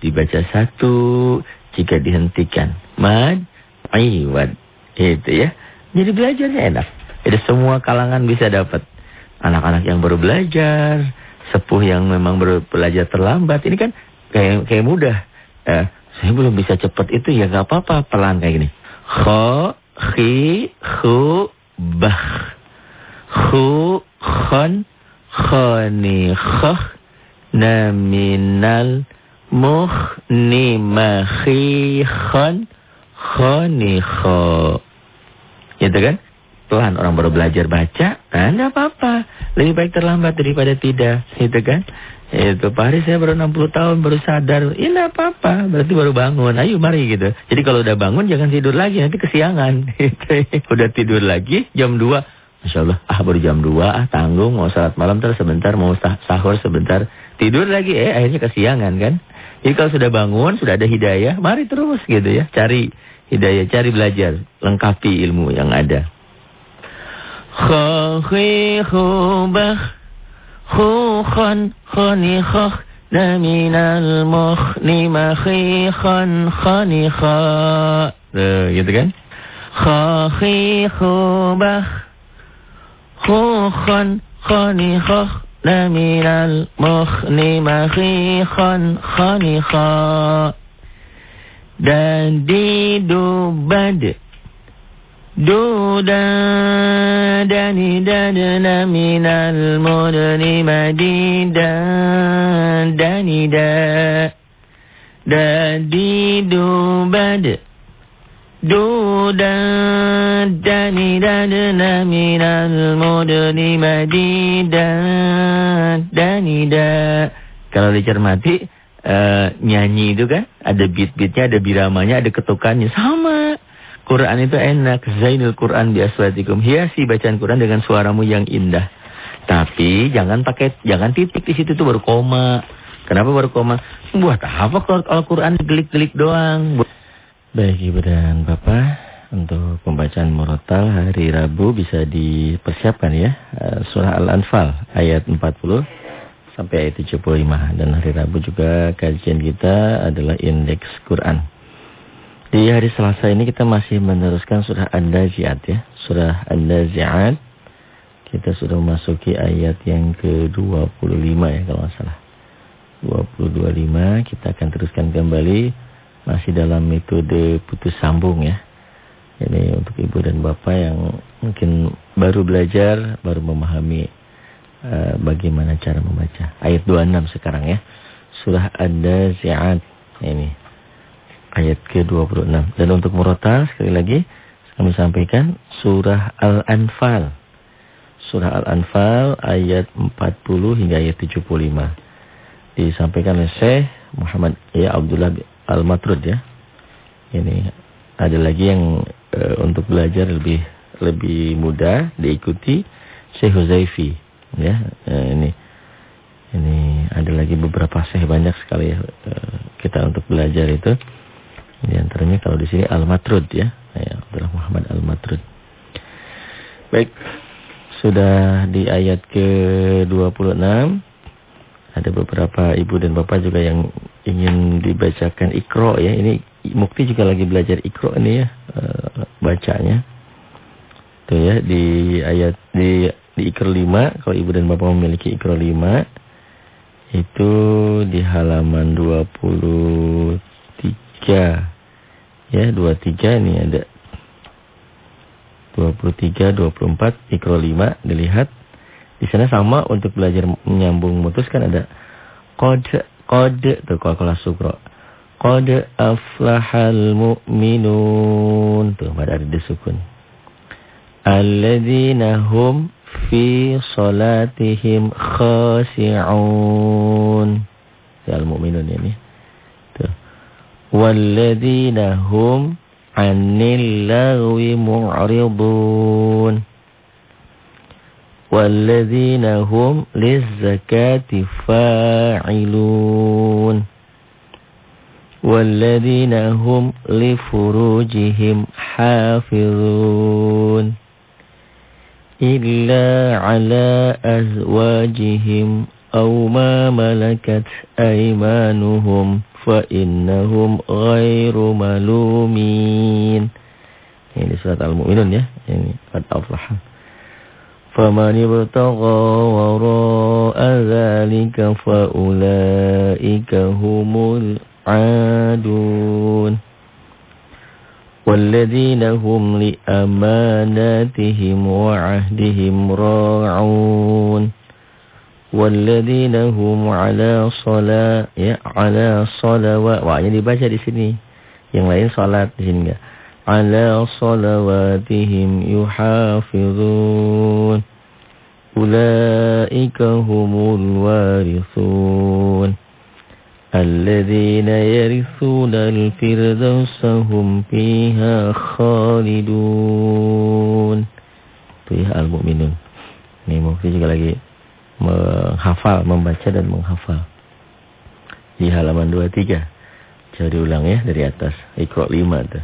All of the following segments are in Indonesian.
dibaca satu, jika dihentikan mad, iwad. Itu ya. Jadi belajarnya enak. Jadi semua kalangan bisa dapat. Anak-anak yang baru belajar, sepuh yang memang baru belajar terlambat. Ini kan kayak kayak mudah. Eh, saya belum bisa cepat itu ya nggak apa-apa pelan kayak gini. Kho, khi, khu, bah. Khu, khon, khoni, khoh, naminal, muh, ni, khi, khon, khoni, kho. Gitu kan? Pelan orang baru belajar baca, nah enggak apa-apa. Lebih baik terlambat daripada tidak, gitu kan? Itu Pak Haris saya baru 60 tahun baru sadar. Ya enggak apa-apa, berarti baru bangun. Ayo mari gitu. Jadi kalau udah bangun jangan tidur lagi, nanti kesiangan. udah tidur lagi jam 2. Masya Allah, ah baru jam 2, ah tanggung, mau salat malam terus sebentar, mau sah sahur sebentar. Tidur lagi, eh akhirnya kesiangan kan. Jadi kalau sudah bangun, sudah ada hidayah, mari terus gitu ya. Cari hidayah, cari belajar. Lengkapi ilmu yang ada. Uh, gitu kan? Khubah khukhan naminal mukhni makhikhan khanikha. Dan didubad دودا دني ددنا من المدن مديدا دني دا دادي دوبد دودا دني ددنا من المدن مديدا دني دا Kalau dicermati uh, nyanyi itu kan ada beat-beatnya, ada biramanya, ada ketukannya sama. Quran itu enak. Zainul Quran biaswatikum. Hiasi bacaan Quran dengan suaramu yang indah. Tapi jangan pakai jangan titik di situ tuh baru koma. Kenapa baru koma? Buat apa kalau Al-Quran gelik-gelik doang? Baik Ibu dan Bapak, untuk pembacaan murotal hari Rabu bisa dipersiapkan ya. Eh, surah Al-Anfal ayat 40 sampai ayat 75. Dan hari Rabu juga kajian kita adalah indeks Quran. Di hari Selasa ini kita masih meneruskan surah An-Nazi'at ya. Surah An-Nazi'at. Kita sudah memasuki ayat yang ke-25 ya kalau nggak salah. 20-25 kita akan teruskan kembali. Masih dalam metode putus sambung ya. Ini untuk ibu dan bapak yang mungkin baru belajar, baru memahami uh, bagaimana cara membaca. Ayat 26 sekarang ya. Surah An-Nazi'at. Ini ayat ke-26. Dan untuk murotal sekali lagi kami sampaikan surah Al-Anfal. Surah Al-Anfal ayat 40 hingga ayat 75. Disampaikan oleh Syekh Muhammad ya Abdullah Al-Matrud ya. Ini ada lagi yang e, untuk belajar lebih lebih mudah diikuti Syekh Huzaifi ya. E, ini ini ada lagi beberapa syekh banyak sekali ya e, kita untuk belajar itu. Di antaranya kalau di sini Al-Matrud ya. Ya, Abdullah Muhammad Al-Matrud. Baik. Sudah di ayat ke-26 ada beberapa ibu dan bapak juga yang ingin dibacakan Iqra ya. Ini Mukti juga lagi belajar Iqra ini ya uh, bacanya. Tuh ya di ayat di di Iqra 5 kalau ibu dan bapak memiliki Iqra 5 itu di halaman 20 tiga ya dua tiga ini ada dua puluh tiga dua puluh empat mikro lima dilihat di sana sama untuk belajar menyambung memutuskan ada kode kode tuh kalau kelas sukro. Kode aflahal mu'minun tuh pada ada disukun. Alladzina hum fi salatihim khashi'un. Al mu'minun ini. Tuh. Walladzina hum 'anil lagwi mu'ridun. والذين هم للزكاة فاعلون. والذين هم لفروجهم حافظون. إلا على أزواجهم أو ما ملكت أيمانهم فإنهم غير ملومين. Ini surat Al-Mu'minun ya. Ini qad aflaha faman ibtagha wara'a dzalika faulaika humul adun والذين هم لأماناتهم وعهدهم راعون والذين هم على صلاة ya على صلوات wah ini dibaca di sini yang lain salat di sini enggak ala salawatihim yuhafizun ulaika humul warithun الذين يرثون الفردوس هم فيها خالدون itu ya al-mu'minun ini mungkin juga lagi menghafal, membaca dan menghafal. Di halaman 23. Cari ulang ya dari atas. Iqra 5 tuh.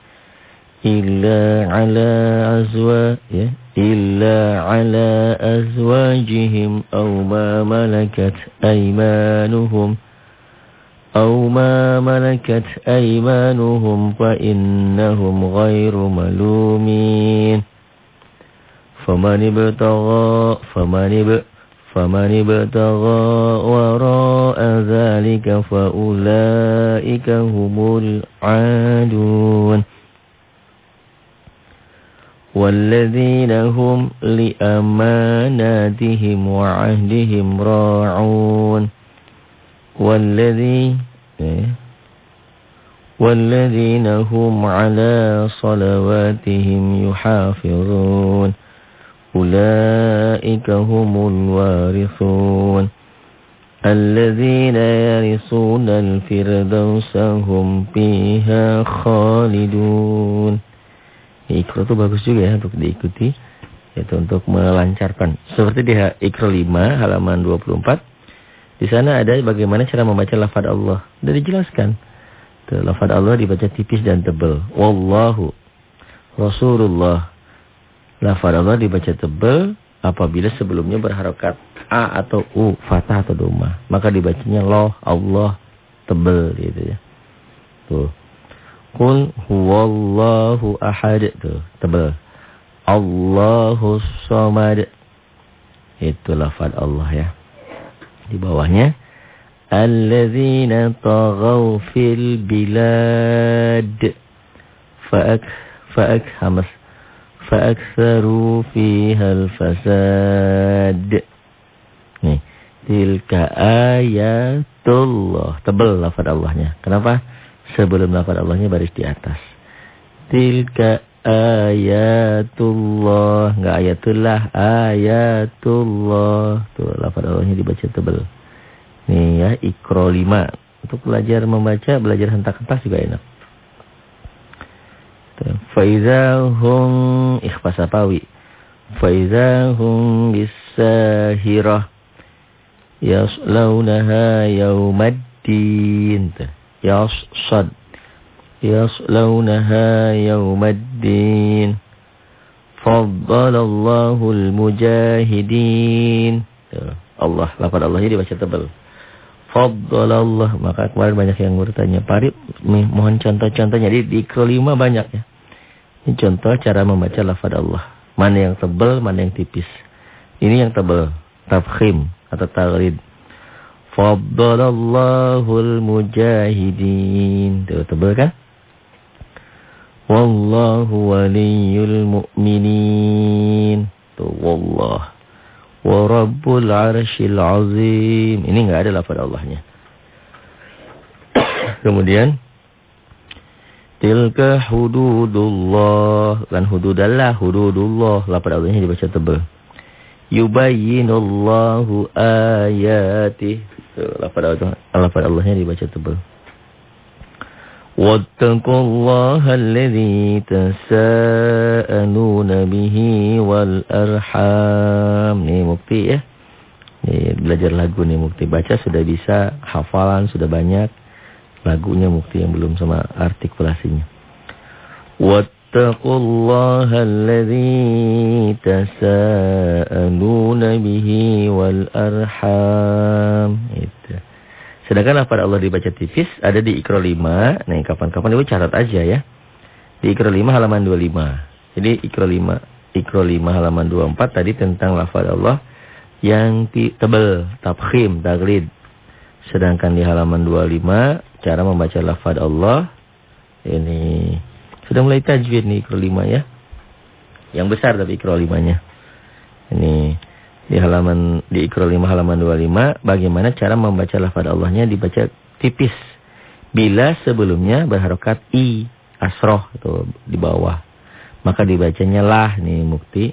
إلا على أزواج إلا على أزواجهم أو ما ملكت أيمانهم أو ما ملكت أيمانهم فإنهم غير ملومين. فمن ابتغى فمن اب فمن ابتغى وراء ذلك فأولئك هم العادون. والذين هم لأماناتهم وعهدهم راعون. والذي والذين هم على صلواتهم يحافظون. أولئك هم الوارثون. الذين يرثون الفردوس هم فيها خالدون. Ikro itu bagus juga ya untuk diikuti Itu untuk melancarkan Seperti di Ikro 5 halaman 24 Di sana ada bagaimana cara membaca lafad Allah Sudah dijelaskan Tuh, Allah dibaca tipis dan tebal Wallahu Rasulullah Lafaz Allah dibaca tebal apabila sebelumnya berharokat A atau U, fatah atau doma. Maka dibacanya loh, Allah, tebal gitu ya. Tuh. Kul huwallahu ahad. itu tebal. Allahus samad. Itu lafad Allah ya. Di bawahnya. Alladzina tagaw fil bilad. Fa'ak, fa'ak hamas. Fa'aksaru fihal fasad. Nih. Tilka ayatullah. Tebal lafad Allahnya. Kenapa? Sebelum lafaz Allahnya baris di atas. Tilka ayatullah. Enggak ayatullah ayatullah. Tuh lafaz Allahnya dibaca tebal nih ya ikro 5 untuk belajar membaca belajar hentak-hentak juga enak. Faizahum ikhfa sapawi. Faizahum bisahirah. Yaslaunaha Yasad. Yaslaunaha yawmaddin. Faddalallahu al-mujahidin. Allah, lafad Allahnya dibaca tebal. Faddalallah. Maka kemarin banyak yang bertanya. Parip, mohon contoh-contohnya. Di, di kelima banyak ya. Ini contoh cara membaca lafaz Allah. Mana yang tebal, mana yang tipis. Ini yang tebal, tafkhim atau taghlid. Faddalallahul mujahidin. Tuh, tebal kan? Wallahu waliyul mu'minin. Tuh, wallah. Wa rabbul arshil azim. Ini enggak ada lafaz Allahnya. Kemudian Tilka hududullah. Kan hududallah, hududullah. Lapar Allahnya dibaca tebal. Yubayyinullahu ayatih. Lafaz Allahnya dibaca tebal. Wattaqullaha alladhi tasaaluna bihi wal arham. Nih mukti ya. Nih belajar lagu nih mukti. Baca sudah bisa, hafalan sudah banyak. Lagunya mukti yang belum sama artikulasinya. Wattaqullaha alladhi tasaaluna bihi wal arham. Itu. Sedangkan lafaz Allah dibaca tipis ada di Iqra 5. Nah, kapan-kapan Ibu catat aja ya. Di Iqra 5 halaman 25. Jadi Iqra 5, Iqra 5 halaman 24 tadi tentang lafaz Allah yang tebal, tafkhim, taglid. Sedangkan di halaman 25 cara membaca lafaz Allah ini sudah mulai tajwid nih Iqra 5 ya. Yang besar tapi Iqra 5-nya. Ini di halaman di Iqra 5 halaman 25 bagaimana cara membaca lafaz Allahnya dibaca tipis. Bila sebelumnya berharokat i asroh itu di bawah. Maka dibacanya lah nih mukti.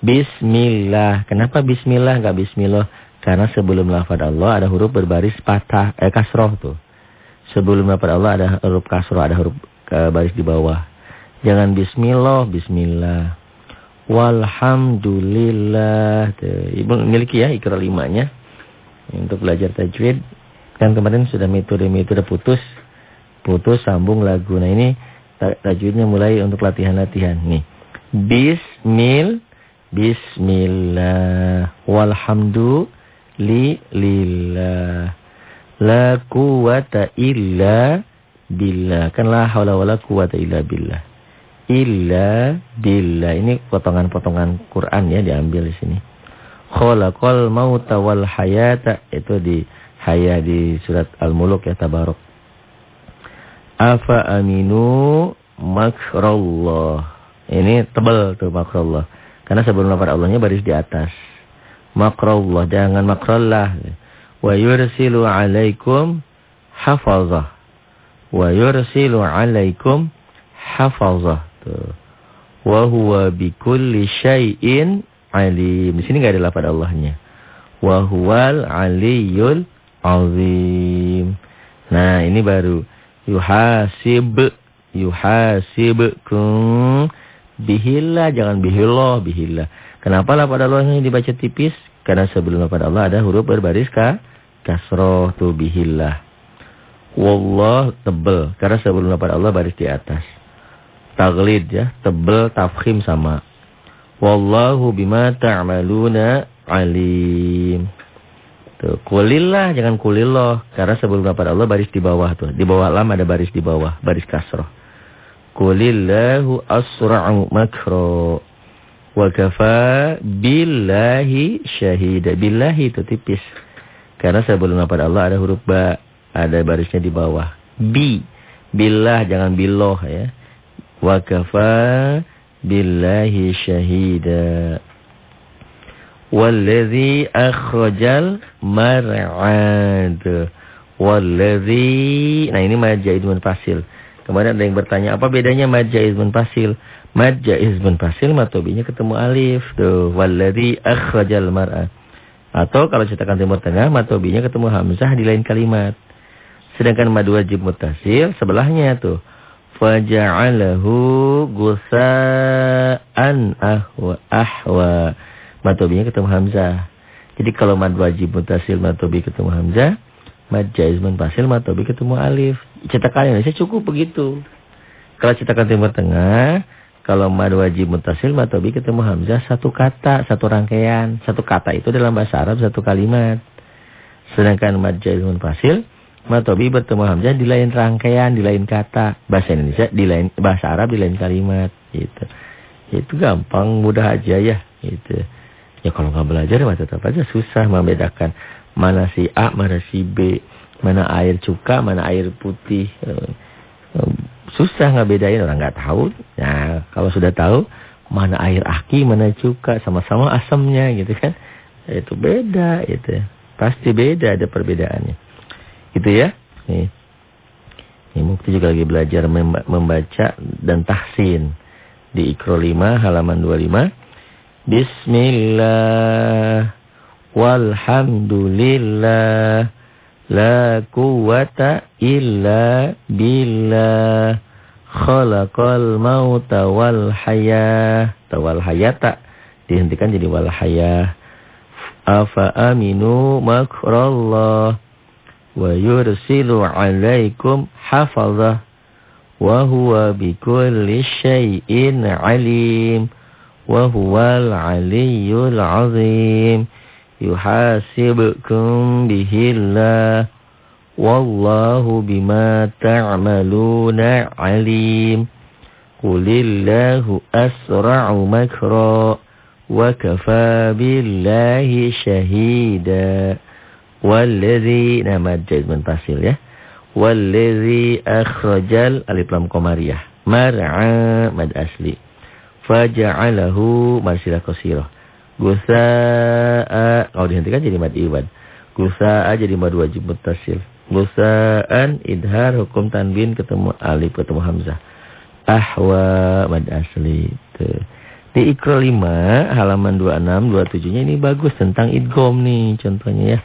Bismillah. Kenapa Bismillah nggak Bismillah? Karena sebelum lafaz Allah ada huruf berbaris patah eh kasroh tuh. Sebelum lafaz Allah ada huruf kasroh ada huruf eh, baris di bawah jangan Bismillah Bismillah Walhamdulillah. Ibu memiliki ya ikrar limanya. Untuk belajar tajwid. Kan kemarin sudah metode-metode putus. Putus, sambung lagu. Nah ini tajwidnya mulai untuk latihan-latihan. Nih. Bismil. Bismillah. Walhamdulillah. La quwata illa billah. Kan la hawla wa la quwata illa billah illa billah. Ini potongan-potongan Quran ya diambil di sini. Khalaqal mauta wal hayata itu di haya di surat Al-Muluk ya tabarok. Afa aminu makrallah. Ini tebal tuh makrallah. Karena sebelum lafaz Allahnya baris di atas. Makrallah jangan makrallah. Wa yursilu alaikum hafazah. Wa yursilu alaikum hafazah. Wa huwa bikulli syai'in alim. Di sini enggak ada lafaz Allahnya. Wa huwal aliyul azim. Nah, ini baru yuhasib yuhasibkum bihillah jangan bihillah bihillah. Kenapa lafaz Allahnya dibaca tipis? Karena sebelum lafaz Allah ada huruf berbaris ka kasroh tu bihillah. Wallah tebel karena sebelum lafaz Allah baris di atas taglid ya, tebel tafkhim sama. Wallahu bima ta'maluna alim. Tuh, kulillah jangan kulillah karena sebelum dapat Allah baris di bawah tuh. Di bawah lam ada baris di bawah, baris kasroh. Kulillahu asra'u makro. Wa kafa billahi syahida. Billahi itu tipis. Karena sebelum dapat Allah ada huruf ba, ada barisnya di bawah. Bi. Billah jangan billoh ya. Wa kafa billahi syahida. Wallazi akhrajal mar'ad. Wallazi nah ini majaiz munfasil kemarin ada yang bertanya apa bedanya majaiz munfasil majaiz munfasil matobinya ketemu alif tuh. Wallazi akhrajal mar'ad. Atau kalau cetakan timur tengah matobinya ketemu hamzah di lain kalimat sedangkan mad wajib mutasil sebelahnya tuh faja'alahu gusa'an ahwa ahwa. Matobinya ketemu Hamzah. Jadi kalau mad wajib mutasil matobi ketemu Hamzah, mad jaiz munfasil matobi ketemu alif. Cetakan Indonesia cukup begitu. Kalau cetakan Timur Tengah, kalau mad wajib mutasil matobi ketemu Hamzah satu kata, satu rangkaian. Satu kata itu dalam bahasa Arab satu kalimat. Sedangkan mad jaiz munfasil Matobi bertemu Hamzah di lain rangkaian, di lain kata. Bahasa Indonesia di lain bahasa Arab di lain kalimat gitu. Itu gampang, mudah aja ya gitu. Ya kalau nggak belajar ya tetap aja susah membedakan mana si A, mana si B, mana air cuka, mana air putih. Susah nggak bedain orang nggak tahu. Nah, kalau sudah tahu mana air aki, mana cuka, sama-sama asamnya gitu kan. Itu beda itu. Pasti beda ada perbedaannya. Gitu ya. Nih. Ini Mukti juga lagi belajar membaca dan tahsin. Di Ikro 5 halaman 25. Bismillah. walhamdulillah la quwata illa billah khalaqal mauta wal hayah tawal hayata dihentikan jadi wal hayah afa aminu makrallah wa yursilu alaikum hafazah wa huwa bikulli syai'in alim wa huwal aliyyul azim yuhasibukum bihillah wallahu bima ta'maluna alim qulillahu asra'u makra wa kafa wallazi nama jazman tasil ya Wallazi akhrajal alif lam qamariyah. Mar'a mad asli. Faja'alahu marsilah qasirah. Gusa'a kalau dihentikan jadi mad iwan. Gusa'a jadi mad wajib muttasil. Gusa'an idhar hukum tanbin ketemu alif ketemu hamzah. Ahwa mad asli. Tuh. Di Iqra 5 halaman 26 27-nya ini bagus tentang idgham nih contohnya ya.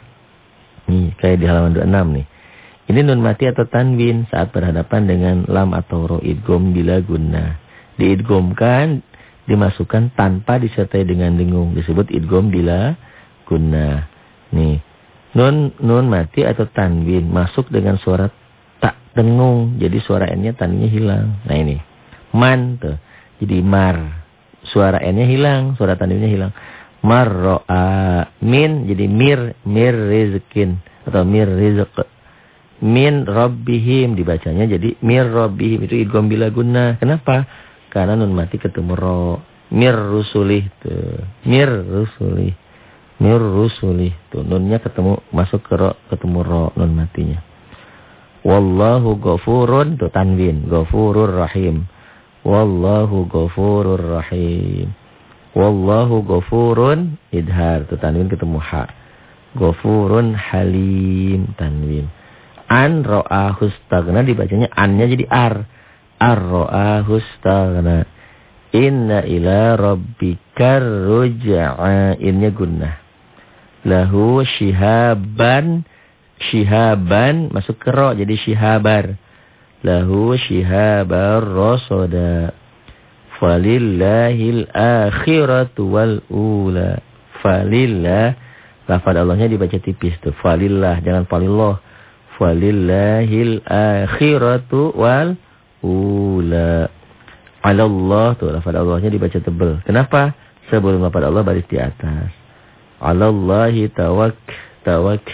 Nih kayak di halaman 26 nih. Ini nun mati atau tanwin saat berhadapan dengan lam atau ro idgom bila guna. Diidgomkan, dimasukkan tanpa disertai dengan dengung. Disebut idgom bila guna. Nih, nun nun mati atau tanwin masuk dengan suara tak dengung. Jadi suara n-nya tanwinya hilang. Nah ini, man tuh. Jadi mar. Suara n-nya hilang, suara tanwinnya hilang. Marro'a min jadi mir mir rizkin atau mir rizq min rabbihim dibacanya jadi mir rabbihim itu idgham bila guna. Kenapa? Karena nun mati ketemu ro. Mir rusulih tuh. Mir rusulih. Mir rusulih tuh. Nunnya ketemu masuk ke ro, ketemu ro nun matinya. Wallahu ghafurun tuh tanwin, ghafurur rahim. Wallahu ghafurur rahim. Wallahu ghafurun idhar tuh tanwin ketemu ha. Ghafurun halim tanwin. An ro'a hustagna dibacanya annya jadi ar. Ar ro'a hustagna. Inna ila rabbikar ruj'a. Innya gunnah. Lahu shihaban. Shihaban masuk ke ro jadi shihabar. Lahu shihabar rosoda. Falillahil akhiratu wal ula. Falillah. Lafad Allahnya dibaca tipis tuh. Falillah. Jangan falillah. Walillahil akhiratu wal ula. Allah tuh lafaz Allahnya dibaca tebal. Kenapa? Sebelum lafaz Allah baris di atas. Alallahi tawak tawak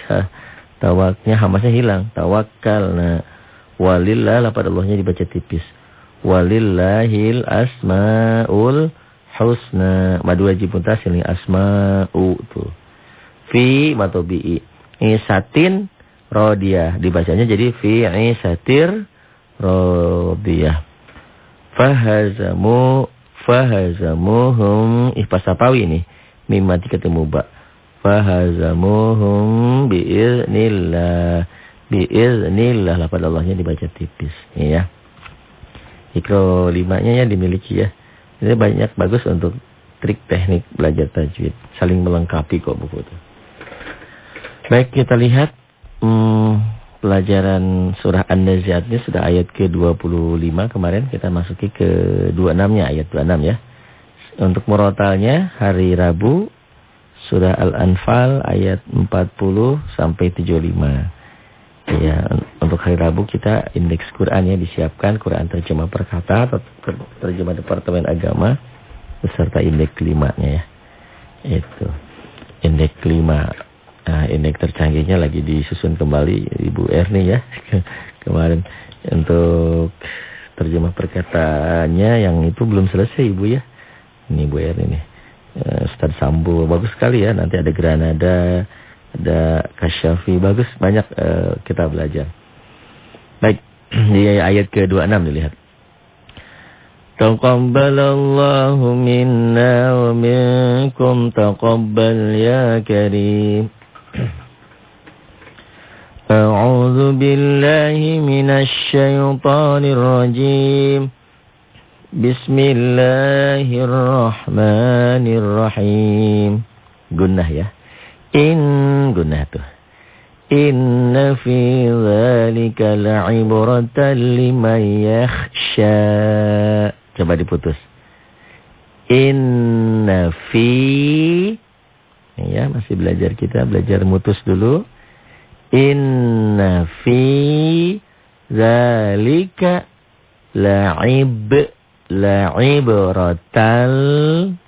tawaknya hamasnya hilang. Tawakkalna. Walillah lafaz Allahnya dibaca tipis. Walillahil asmaul husna. Madu wajib mutasil nih asma'u tuh. Fi matobi'i. Ini satin rodiyah. Dibacanya jadi fi satir rodiyah. Fahazamu fahazamuhum ihpas sapawi ini. Mim mati ketemu ba. Fahazamuhum biiznillah. Biiznillah pada Allahnya dibaca tipis. Ini ya. Ikro limanya ya dimiliki ya. Ini banyak bagus untuk trik teknik belajar tajwid. Saling melengkapi kok buku itu. Baik kita lihat Hmm, pelajaran surah An-Naziat sudah ayat ke-25 kemarin kita masuki ke 26-nya ayat 26 ya. Untuk murotalnya hari Rabu surah Al-Anfal ayat 40 sampai 75. Ya, untuk hari Rabu kita indeks Quran ya disiapkan Quran terjemah perkata atau terjemah Departemen Agama beserta indeks kelimanya ya. Itu. Indeks kelima Nah, indeks tercanggihnya lagi disusun kembali Ibu Erni ya. Kemarin untuk terjemah perkataannya yang itu belum selesai Ibu ya. Ini Ibu Erni nih. Uh, Ustaz Sambo bagus sekali ya. Nanti ada Granada, ada Kasyafi bagus banyak uh, kita belajar. Baik, di ayat ke-26 dilihat. Taqabbalallahu minna wa minkum taqabbal ya karim. أعوذ بالله من الشيطان الرجيم بسم الله الرحمن الرحيم Gunnah ya In gunah tuh. Inna fi dzalika la'ibratan liman yakhsha. Coba diputus. Inna fi ya masih belajar kita belajar mutus dulu. Inna fi zalika la'ib la'ibratal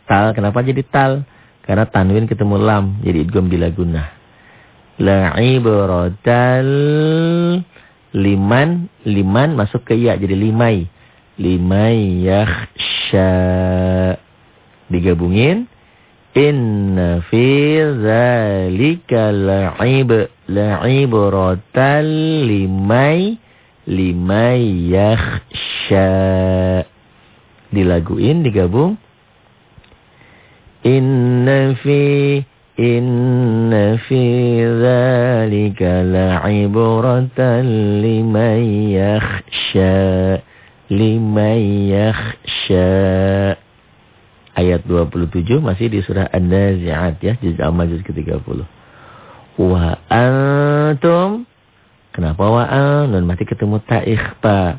tal kenapa jadi tal? Karena tanwin ketemu lam jadi idgham bila guna. La'ibratal liman liman masuk ke ya jadi limai. Limai yakhsha. Digabungin Inna fi zalika la'ib la'ibratal limai limai yakhsha. Dilaguin, digabung. Inna fi inna fi zalika la'ibratan limai yakhsha. Limai yakhsha. Ayat 27 masih di surah An-Nazi'at ya, juz Al-Majuz ke-30. Wa antum Kenapa wa an? mati ketemu ta ikhfa.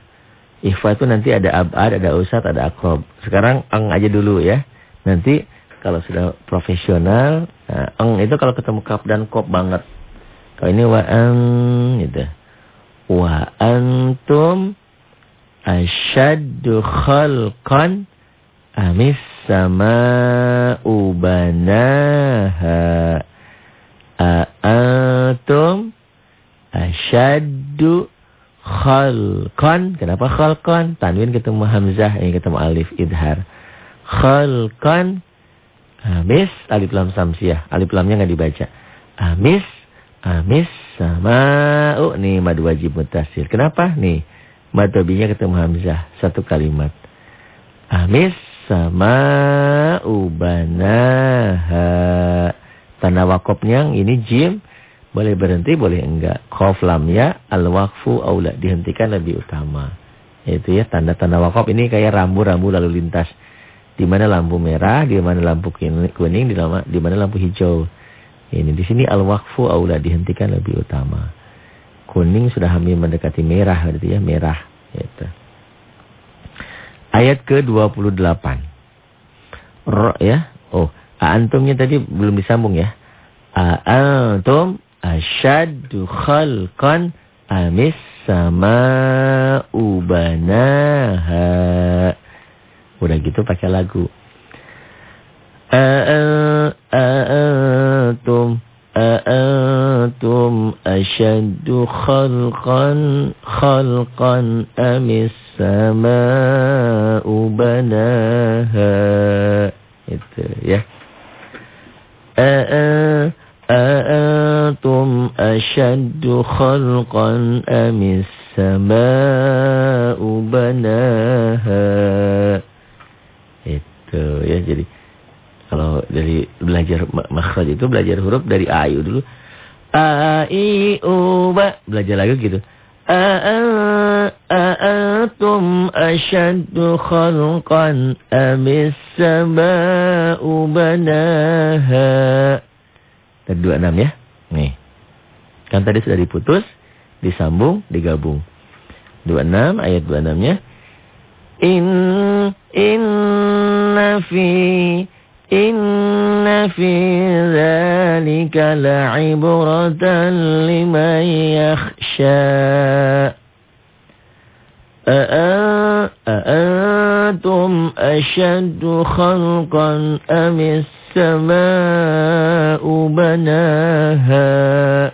Ikhfa itu nanti ada abad, ada usat, ada akrob. Sekarang ang aja dulu ya. Nanti kalau sudah profesional, nah, ang itu kalau ketemu kap dan kop banget. Kalau ini wa an gitu. Wa antum asyaddu khalqan amis sama ubanaha a'atum asyaddu khalqan kenapa khalqan tanwin ketemu hamzah ini ketemu alif idhar khalqan amis alif lam samsiah alif lamnya nggak dibaca amis amis sama oh nih mad wajib mutasil kenapa nih mad ketemu hamzah satu kalimat amis sama ubanaha. Tanda wakopnya ini jim. Boleh berhenti, boleh enggak. Khof lam ya, al-wakfu aula. Dihentikan lebih utama. Itu ya, tanda-tanda wakop ini kayak rambu-rambu lalu lintas. Di mana lampu merah, di mana lampu kuning, di mana lampu hijau. Ini di sini al-wakfu aula dihentikan lebih utama. Kuning sudah hampir mendekati merah berarti ya, merah. Itu. Ayat ke-28. Ro ya. Oh, antumnya tadi belum disambung ya. Antum asyaddu khalqan amis sama ubanaha Udah gitu pakai lagu. Antum أأنتم أشد خلقا خلقا أم السماء بناها itu ya أأنتم أشد خلقا أم السماء بناها Belajar makhraj itu belajar huruf dari a i dulu. A i u ba belajar lagi gitu. A a a atum asyaddu khalqan amis sama'u banaha. Dua enam ya. Nih. Kan tadi sudah diputus, disambung, digabung. Dua enam ayat dua enamnya. In inna fi إن في ذلك لعبرة لمن يخشى. أأنتم أشد خلقا أم السماء بناها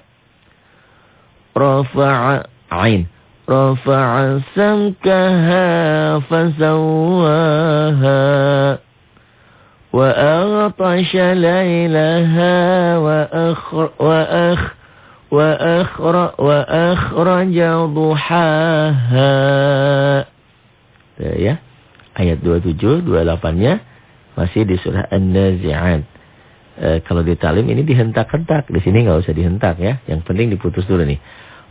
رفع عين رفع سمكها فسواها وأغطش ليلها وأخر وأخ وأخر وأخرج ضحاها ya ayat 27 28-nya masih di surah An-Nazi'at e, kalau di talim ini dihentak-hentak di sini nggak usah dihentak ya yang penting diputus dulu nih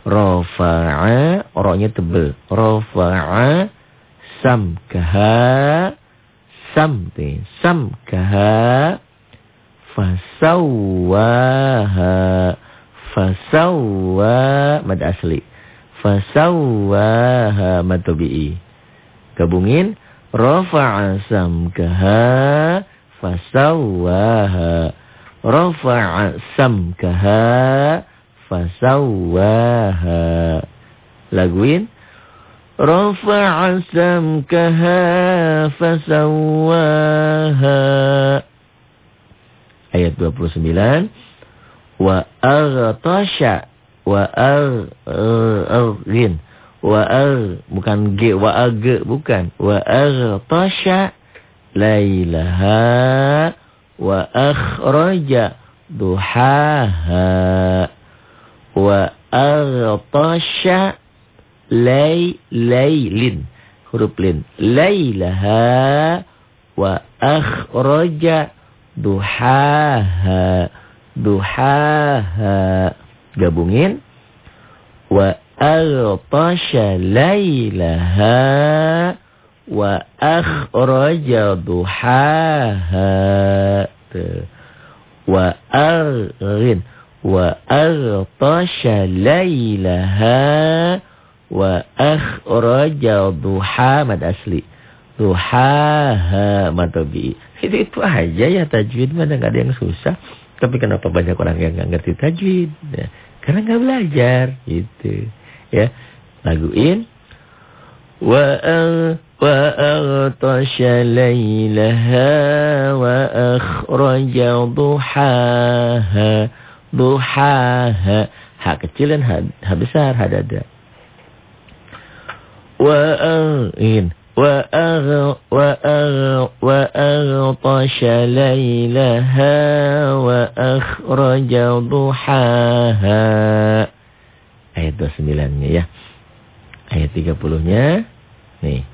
rafa'a orangnya tebel rafa'a samkaha samti samkaha fasawwaha. Fasawwa mad asli. Fasawwaha mad tabi'i. Gabungin rafa'a samkaha fasawwaha. Rafa'a samkaha fasawwaha. Laguin Rafa'a samkaha fasawwaha. Ayat 29. Wa aghtasha wa aghin wa ag bukan g wa ag bukan wa aghtasha lailaha wa akhraja duhaha wa aghtasha lay laylin. Huruf lin. Lailaha wa akhraja duhaha. Duhaha. Gabungin. Wa aghtasha lailaha wa akhraja duhaha. Wa aghin wa aghtasha lailaha wa akhraja duha mad asli. Duhaha matabi itu itu aja ya tajwid mana enggak ada yang susah. Tapi kenapa banyak orang yang enggak ngerti tajwid? Ya, karena enggak belajar gitu. Ya laguin wa wa aghtasha lailaha wa akhraja duhaha duhaha ha kecil dan ha, ha besar ha dada وأغن وأغ وأغ وأغطش ليلها وأخرج ضحاها ayat 29-nya ya ayat 30-nya nih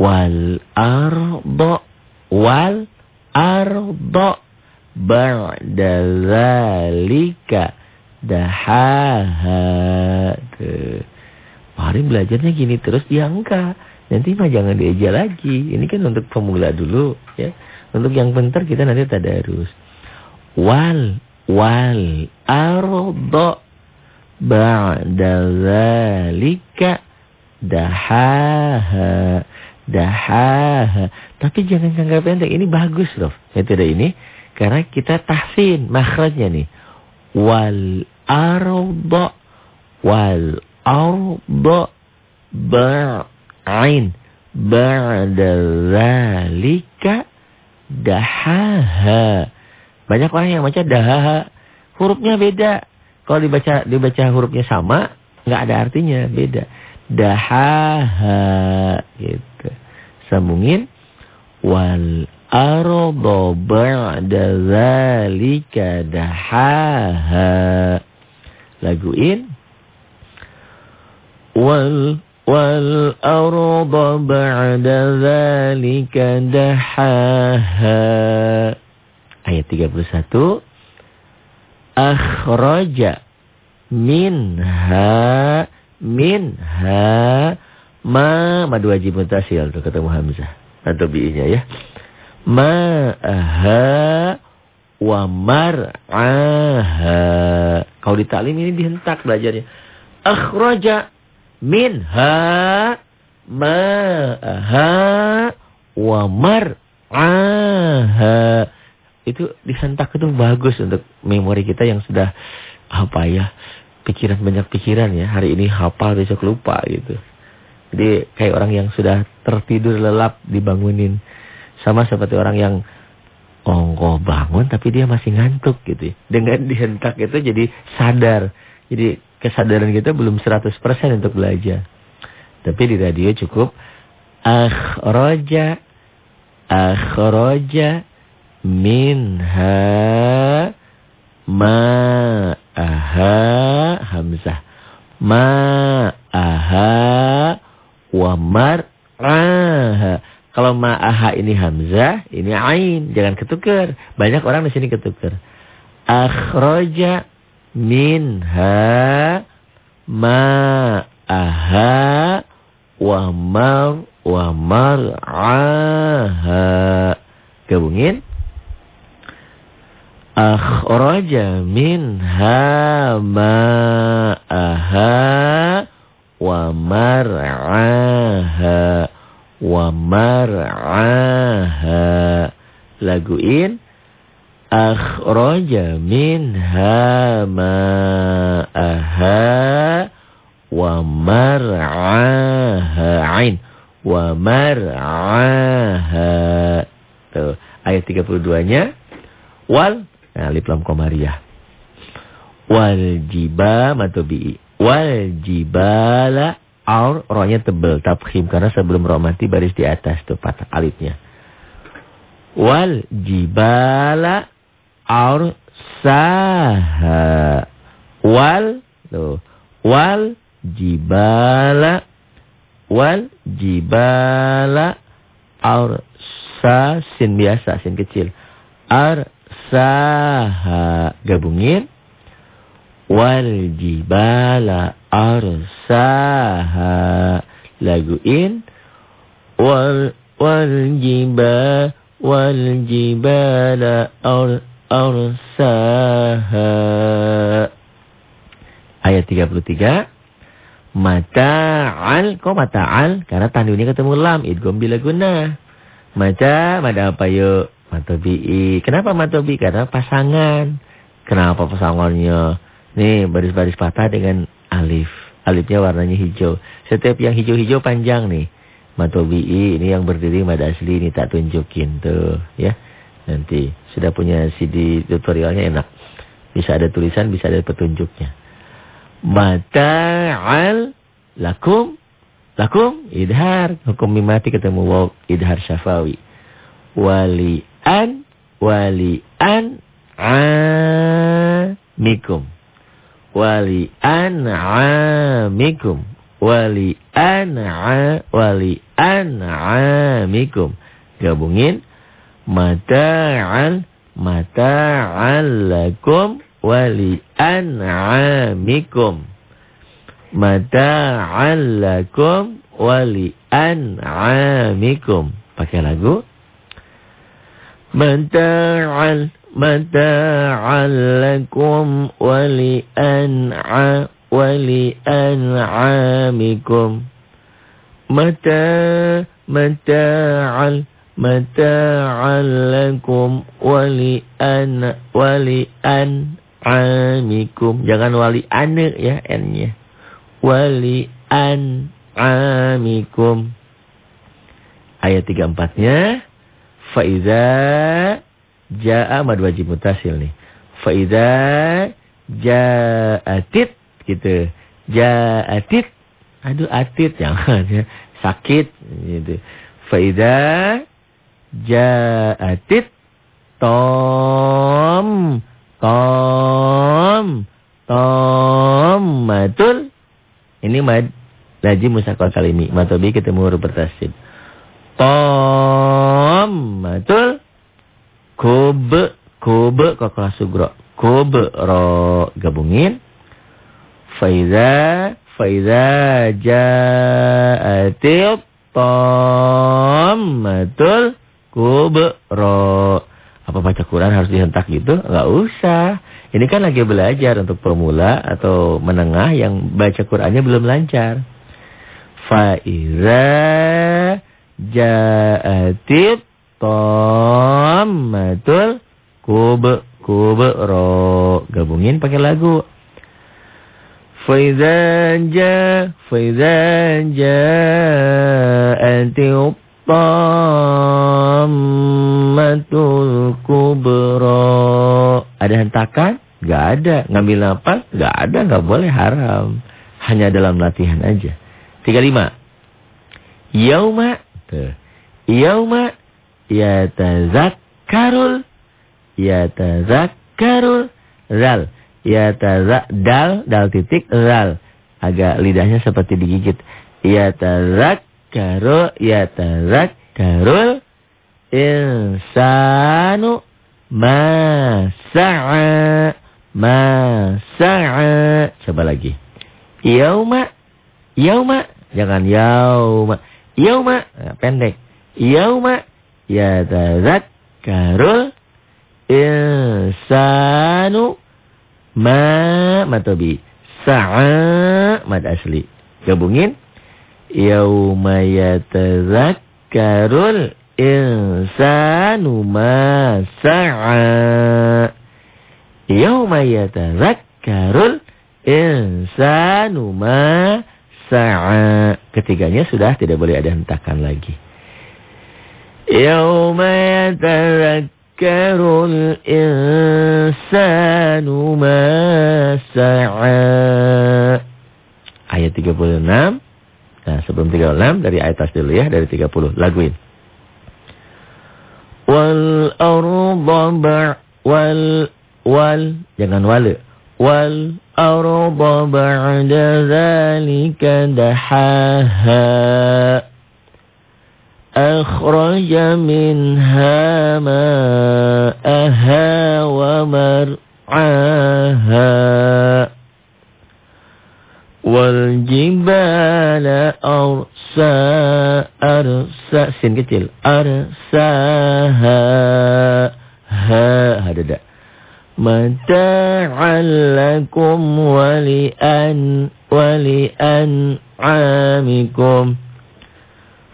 wal ardo wal ardo ba'da zalika dahaha tuh Hari belajarnya gini terus diangka. Nanti mah jangan dieja lagi. Ini kan untuk pemula dulu ya. Untuk yang bentar kita nanti tadarus. Wal wal ardo ba'da zalika dahaha dahaha. Tapi jangan anggap pendek. Ini bagus loh. Ya tidak ini karena kita tahsin makhrajnya nih. Wal ardo wal arda ba'in ba'da zalika dahaha. Banyak orang yang baca dahaha. Hurufnya beda. Kalau dibaca dibaca hurufnya sama, nggak ada artinya, beda. Dahaha gitu. Sambungin wal arda ba'da zalika dahaha. Laguin wal wal arda ba'da zalika dahaha. Ayat 31 akhraja minha minha ma madu wajib mutasil tuh ketemu hamzah atau bi-nya ya. Ha wa mar'aha. Kalau di taklim ini dihentak belajarnya. Akhraja minha ma'aha wa mar'aha. Itu disentak itu bagus untuk memori kita yang sudah apa ya, pikiran banyak pikiran ya. Hari ini hafal besok lupa gitu. Jadi kayak orang yang sudah tertidur lelap dibangunin. Sama seperti orang yang ongkoh bangun tapi dia masih ngantuk gitu. Dengan dihentak itu jadi sadar. Jadi kesadaran kita belum 100% untuk belajar. Tapi di radio cukup akhraja akhraja minha aha hamzah aha wa mar'aha. Kalau ma'aha ini hamzah, ini ain, jangan ketukar. Banyak orang di sini ketukar. Akhraja minha ma'aha wa mar wa mar'aha. Gabungin. Akhraja minha ma'aha wa mar'aha wa mar'aha. Laguin akhraja minha ma'aha wa mar'aha. Ain wa mar'aha. Tuh, ayat 32-nya wal Nah, alif lam komariah. Wal jiba matobi. Wal jibala aur rohnya tebel tabkhim karena sebelum roh mati baris di atas tuh patah alifnya. Wal jibala aur saha. Wal tuh. Wal jibala. Wal jibala. Aur sa sin biasa sin kecil. Ar arsaha gabungin. Wal jibala. Arsaha laguin. Wal wal jibala. Wal jibala. Ar arsaha ayat 33 Mata'al, kok mata'al? Karena tandunya ketemu lam, idgom bila guna. Mata, mada apa yuk? Matobi'i. Kenapa matobi? Karena pasangan. Kenapa pasangannya? Nih baris-baris patah dengan alif. Alifnya warnanya hijau. Setiap yang hijau-hijau panjang nih. Matobi'i ini yang berdiri mad asli ini tak tunjukin tuh ya. Nanti sudah punya CD tutorialnya enak. Bisa ada tulisan, bisa ada petunjuknya. Mata'al lakum lakum idhar. Hukum mimati ketemu waw idhar syafawi. Wali an wali an amikum. Wali an amikum. Wali an wali an amikum. Gabungin mata'al mata'al lakum wali an'amikum. Mata'al lakum wali an'amikum. Pakai lagu. Mata'al mata'al lakum wali an'a wali an'amikum. Mata mata'al متاعا لكم ولأن ولأنعامكم jangan wali ane ya n-nya wali'an'amikum ayat 34-nya Faiza jaa mad wajib mutasil nih. Faiza jaatit gitu. Jaatit. Aduh atit jangan ya. Sakit gitu. Faiza jaatit tom tom tom matul. Ini mad lajim musakal kalimi. Matobi ketemu huruf bertasib. Tommatul Kobe Kobe kakak sugro Kobe ro gabungin Faiza Faiza ja'atil Tommatul Kobe ro Apa baca Quran harus dihentak gitu? Enggak usah Ini kan lagi belajar untuk pemula atau menengah yang baca Qurannya belum lancar. Faiza Ja'atit Tommatul Kube Kube Ro Gabungin pakai lagu Faizan ja Faizan ja'atit Tommatul Kubro Ada hentakan? Gak ada. Ngambil nafas? Gak ada. Gak boleh haram. Hanya dalam latihan aja. 35. Yauma Tuh. Yauma yatazakkarul yatazakkarul zal. Yatazak dal dal titik zal. Agak lidahnya seperti digigit. Yatazakkaru yatazakkarul insanu masa'a masa'a. Coba lagi. Yauma yauma jangan yauma Yauma nah, pendek. Yauma yatazakkarul insanu ma matobi sa'a mad asli. Gabungin. Yauma yatazakkarul insanu ma sa'a. Yauma yatazakkarul insanu ma sa'a. Ketiganya sudah tidak boleh ada hentakan lagi. Yauma yatazakkarul insanu ma sa'a. Ayat 36. Nah, sebelum 36 dari ayat tas dulu ya, dari 30. Laguin. Wal arda wal wal jangan wale. Wal arda ba'da zalika dahaha. أخرج منها ماءها ومرعاها والجبال أرسا أرسا سين kecil أرساها ها هذا ده متاعا لكم ولأن ولأنعامكم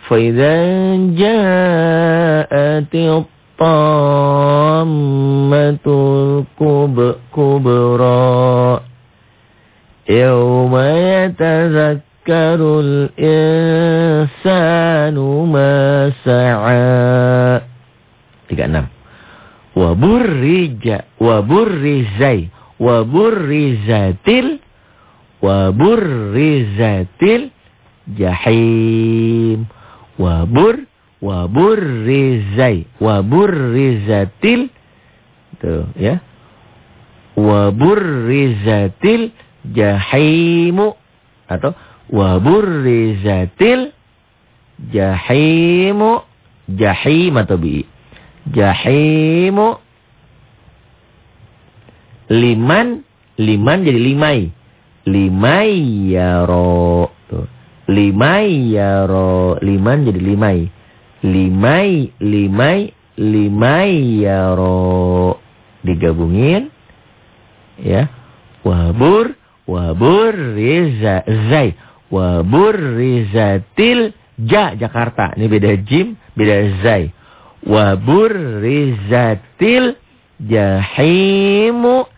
فإذا جاءت الطامة الكبرى يوم يتذكر الإنسان ما سعى 36 Waburrija Waburrizai Waburrizatil Waburrizatil Jahim wabur wabur rizai wabur rizatil tuh ya wabur rizatil jahimu atau wabur rizatil jahimu jahim atau bi jahimu liman liman jadi limai limai yaro Limai yaro. Liman jadi limai. Limai, limai, limai yaro. Digabungin. Ya. Wabur, wabur riza, zai. Wabur rizatil ja Jakarta. Ini beda jim, beda zai. Wabur rizatil jahimu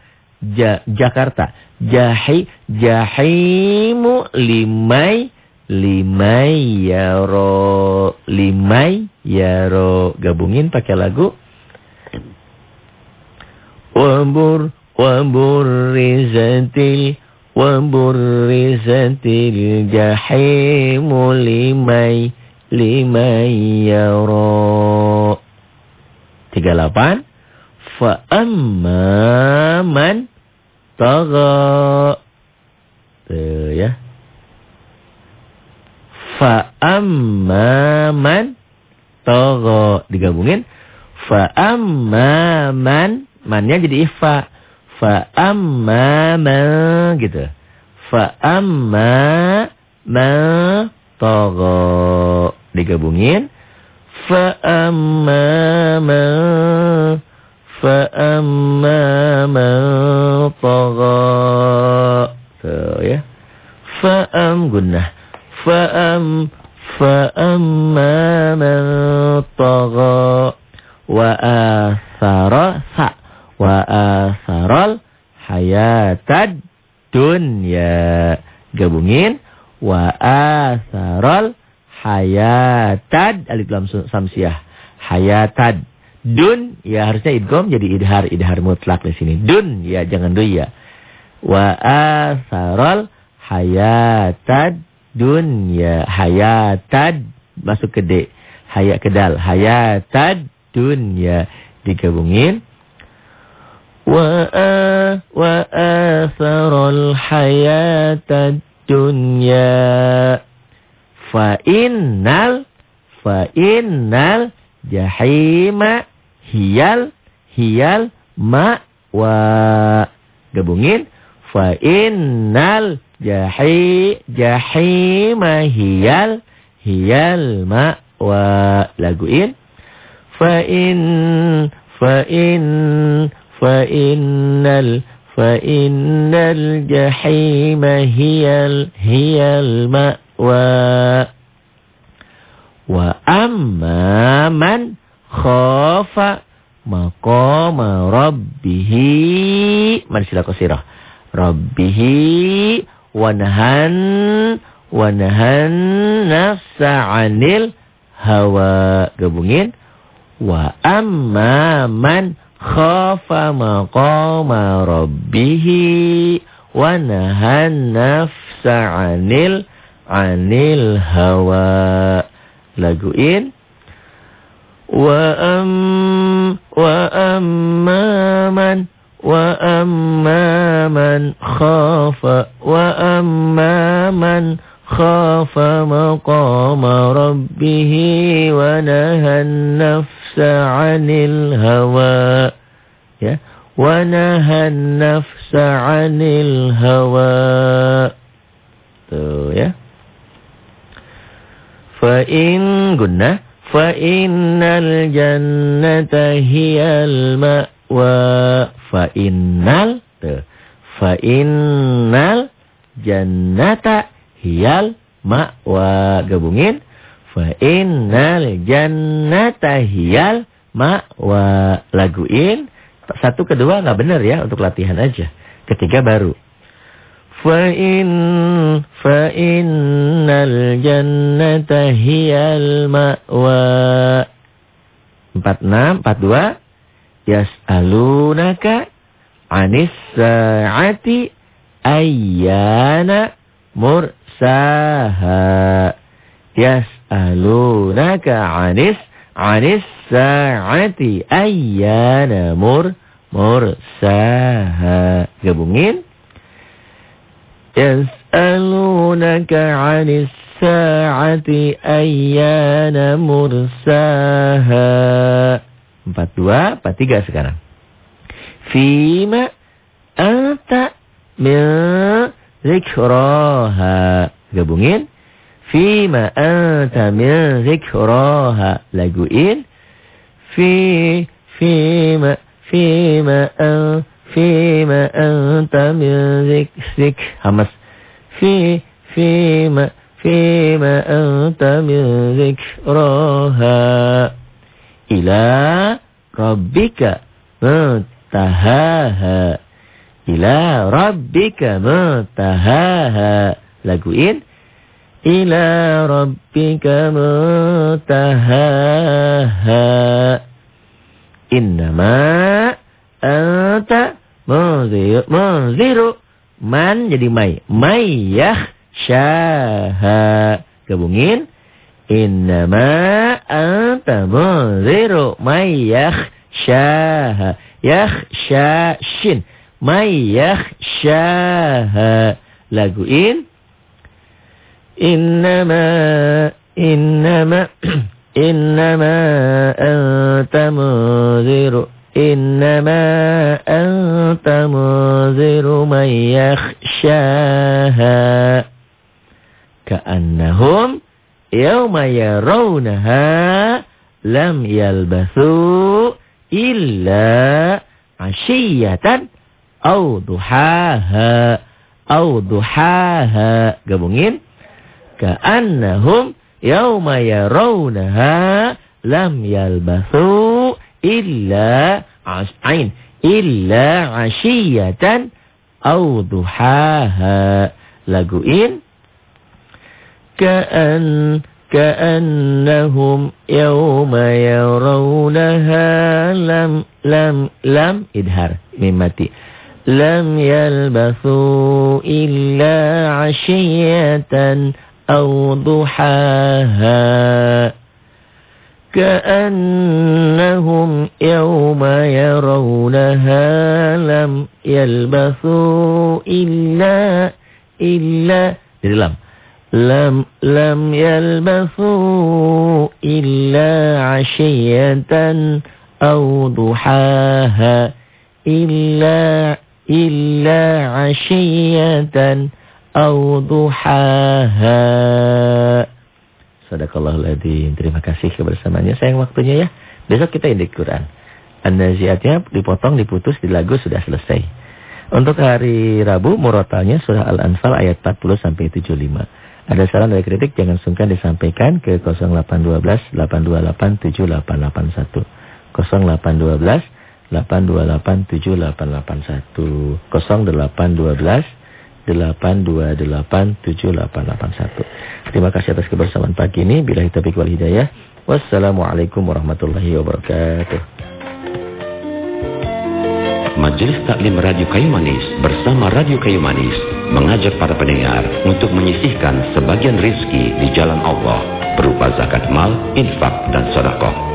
ja, Jakarta. Jahi, jahimu limai Limai yaro. Limai yaro. Gabungin pakai lagu. Wabur. Wabur rizatil. Rizatil jahimu limai. Limai yaro. 38. Fa'amma man taga. Tuh ya. Fa'amman togo. Digabungin. Fa'amman. Mannya jadi ifa. Fa amma ma gitu. Fa amma ma tagha. Digabungin fa amma ma fa amma ma tagha. so ya. Fa am gunnah. Fa am fa amma man tagha wa asara sa' wa asarol hayatad dunya. Gabungin wa asarol hayatad alif lam samsiah. Hayatad dun ya harusnya idgham jadi idhar idhar mutlak di sini. Dun ya jangan doya ya. Wa asarol hayatad dunya hayatad masuk ke d. Hayat kedal hayatad dunya digabungin hayatad dunya fa innal fa innal jahima hiyal hiyal ma wa gabungin. fa innal Jahi jahima hiyal hiyal ma wa laguin fa in. fa in fa innal jahima hiyal hiyal ma'wa wa amma man khafa maqama rabbihi man sila qasirah rabbihi wanhan wanhan nafsa 'anil hawa gabungin. wa amma man khafa maqama rabbihi wa nahan nafsa 'anil 'anil hawa laguin wa am wa amma man wa amma man khafa wa amma man khafa maqama rabbih wa nahan nafsa 'anil hawa ya. wa nahan nafsa 'anil hawa tuh ya. fa in gunnah fa innal jannata hiyal ma'wa fa innal fa innal jannata hiyal ma'wa gabungin fa innal jannata hiyal ma'wa. Laguin satu kedua nggak benar ya untuk latihan aja. Ketiga baru. Fa in fa innal jannata hiyal ma'wa. 46 42 Yas'alunaka anis sa'ati ayyana mursaha. Yas'alunaka anis anis sa'ati ayyana mur mursaha. Gabungin. Yas'alunaka anis sa'ati ayyana mursaha. Empat dua, empat tiga sekarang. Fima anta min zikraha. Gabungin. Fima anta min zikraha. Laguin. Fi, fima, fima an, fima anta min zik, zik. Hamas. Fi, fima, fima anta min zikraha ila rabbika muntahaha ila rabbika muntahaha laguin ila rabbika muntahaha innama anta munzir munziru man jadi mai mai yahsyaha gabungin Innama anta munziru may yakhshaha. Yakhsha shin. May yakhshaha. Laguin. Innama, innama, innama anta munziru. Innama anta munziru may yakhshaha. Ka'annahum Yawma yarawnaha lam yalbathu illa ashiyatan au duhaha au duhaha gabungin كأنهم يوم يرونها لم يلبثوا إلا عين إلا عشية أو ضحاها. Laguin كأن كأنهم يوم يرونها لم لم لم إدهار من متي لم يلبثوا إلا عشية أو ضحاها كأنهم يوم يرونها لم يلبثوا إلا إلا لم لم يلبثوا إلا عشية أو ضحاها إلا إلا عشية aw duhaha Sadaqallahul adzim. Terima kasih kebersamanya. Sayang waktunya ya. Besok kita indek Quran. An-Naziatnya dipotong, diputus, dilagu sudah selesai. Untuk hari Rabu murotalnya surah Al-Anfal ayat 40 sampai 75. Ada saran dari kritik jangan sungkan disampaikan ke 0812 828 7881. 0812 828 7881. 0812 828 7881. Terima kasih atas kebersamaan pagi ini. Bila taufiq wal hidayah. Wassalamualaikum warahmatullahi wabarakatuh. Majelis Taklim Radio Kayu Manis bersama Radio Kayu Manis mengajak para pendengar untuk menyisihkan sebagian rizki di jalan Allah berupa zakat mal, infak, dan sedekah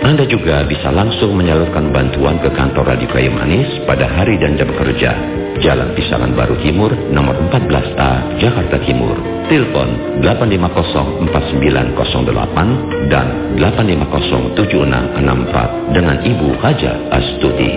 Anda juga bisa langsung menyalurkan bantuan ke kantor Radio Kayu Manis pada hari dan jam kerja. Jalan Pisangan Baru Timur, nomor 14A, Jakarta Timur. Telepon 8504908 dan 8507664 dengan Ibu Haja Astuti.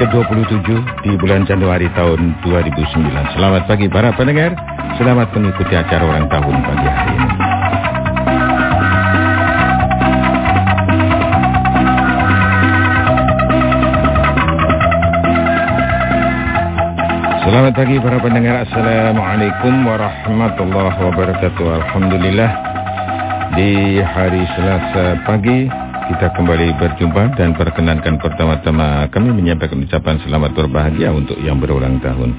Ke-27 di bulan Januari tahun 2009. Selamat pagi para pendengar, selamat mengikuti acara ulang tahun pagi hari ini. Selamat pagi para pendengar, Assalamualaikum warahmatullahi wabarakatuh. Alhamdulillah. Di hari Selasa pagi kita kembali berjumpa dan perkenankan pertama-tama kami menyampaikan ucapan selamat berbahagia untuk yang berulang tahun.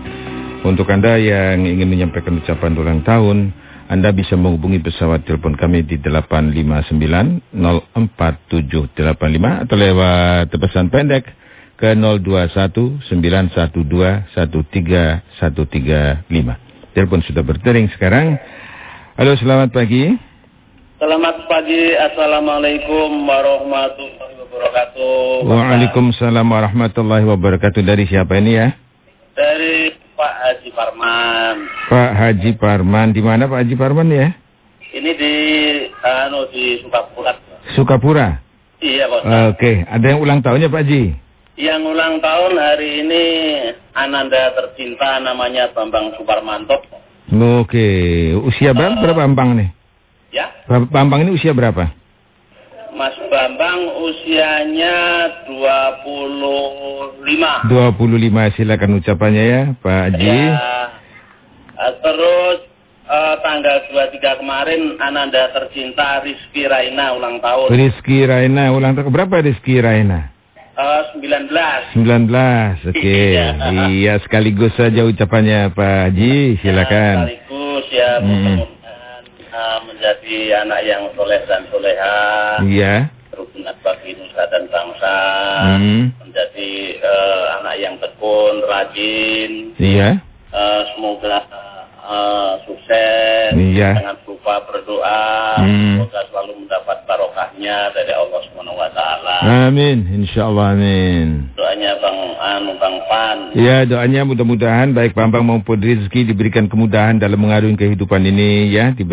Untuk Anda yang ingin menyampaikan ucapan ulang tahun, Anda bisa menghubungi pesawat telepon kami di 859-04785 atau lewat pesan pendek ke 0219121335. Telepon sudah berdering sekarang. Halo, selamat pagi. Selamat pagi, Assalamualaikum warahmatullahi wabarakatuh. Waalaikumsalam warahmatullahi wabarakatuh. Dari siapa ini ya? Dari Pak Haji Parman. Pak Haji Parman. Di mana Pak Haji Parman ya? Ini di anu di Sukapura. Sukapura. Iya, Pak. Oke, ada yang ulang tahunnya Pak Haji? Yang ulang tahun hari ini Ananda tercinta namanya Bambang Suparmanto. Oke, usia berapa, berapa Bambang nih? Ya, Ba- Bambang ini usia berapa? Mas Bambang usianya 25. 25, silakan ucapannya ya Pak Haji. Ya. Eh, Terus eh, tanggal 23 kemarin Ananda tercinta Rizky Raina ulang tahun. Rizky Raina, ulang tahun berapa Rizky Raina? Eh, 19. 19, oke. Iya. Iya, sekaligus saja ucapannya Pak Haji, Ya, silakan. sekaligus ya Hmm. Menjadi anak yang soleh dan soleha. Iya. Berguna bagi nusa dan bangsa. Hmm. Menjadi eh, anak yang tekun, rajin. Iya. Eh, semoga eh, sukses. Iya. Jangan lupa berdoa. Hmm. Semoga selalu mendapat barokahnya dari Allah Subhanahu wa taala. Amin, insyaallah amin. Doanya Bang Anu Bang Pan. Ya, doanya mudah-mudahan baik Bambang maupun Rizki diberikan kemudahan dalam mengarungi kehidupan ini ya, diberi